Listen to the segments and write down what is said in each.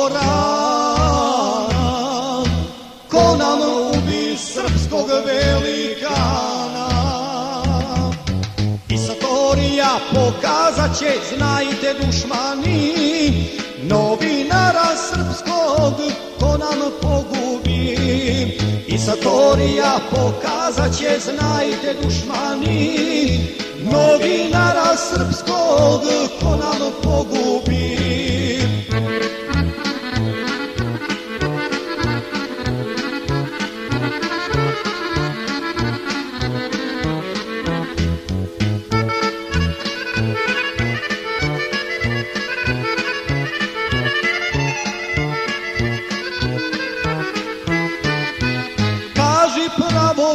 zorora Ko nam ubi srpskog velikana I Satorija pokazat će, znajte dušmani, novinara srpskog ko nam pogubi. I Satorija pokazat će, znajte dušmani, novinara srpskog ko nam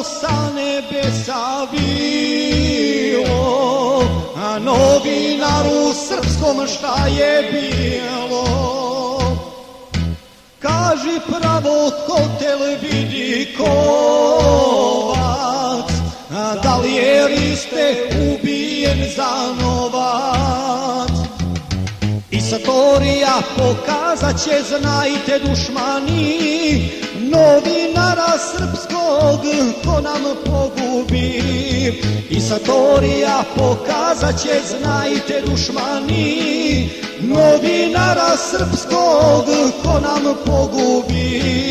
sa nebesa bilo, a novinaru srpskom šta je bilo. Kaži pravo hotel vidi kovac, a da li je riste ubijen za novac. I Satorija pokazat će, znajte dušmani, novinara srpskog ko nam pogubi. I Satorija pokazat će, znajte dušmani, novinara srpskog ko nam pogubi.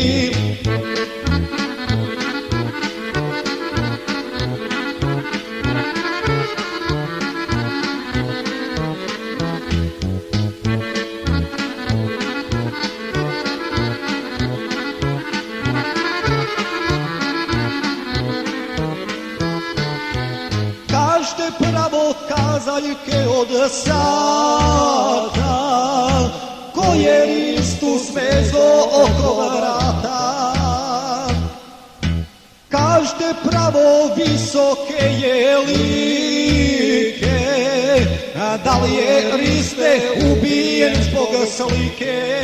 Kazaljke od sata Koje ristu svezo oko vrata. Kažte pravo visoke jelike A da li je riste ubijen zbog slike?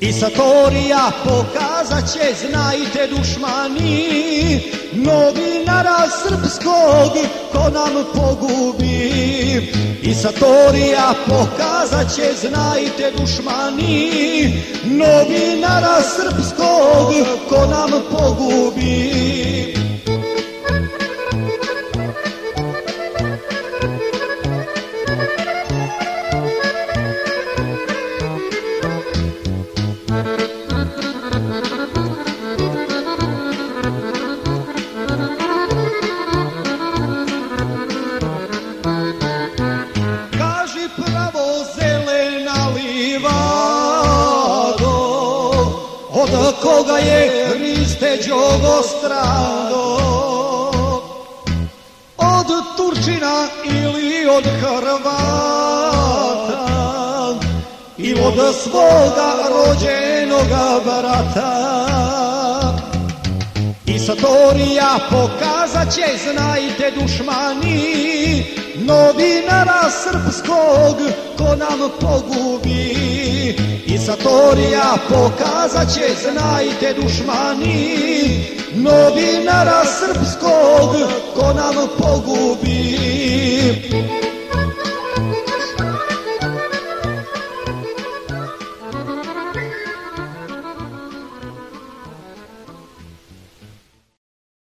I Satorija pokazat će, znajte dušmani, novinara srpskog ko nam pogubi. I Satorija pokazat će, znajte dušmani, novinara srpskog ko nam pogubi. Od koga je Hriste Đogo strado Od Turčina ili od Hrvata Ili od svoga rođenoga brata i Satorija pokazat će, znajte dušmani, novinara srpskog ko nam pogubi. Satorija pokazat će, znajte dušmani, novinara srpskog ko nam pogubi.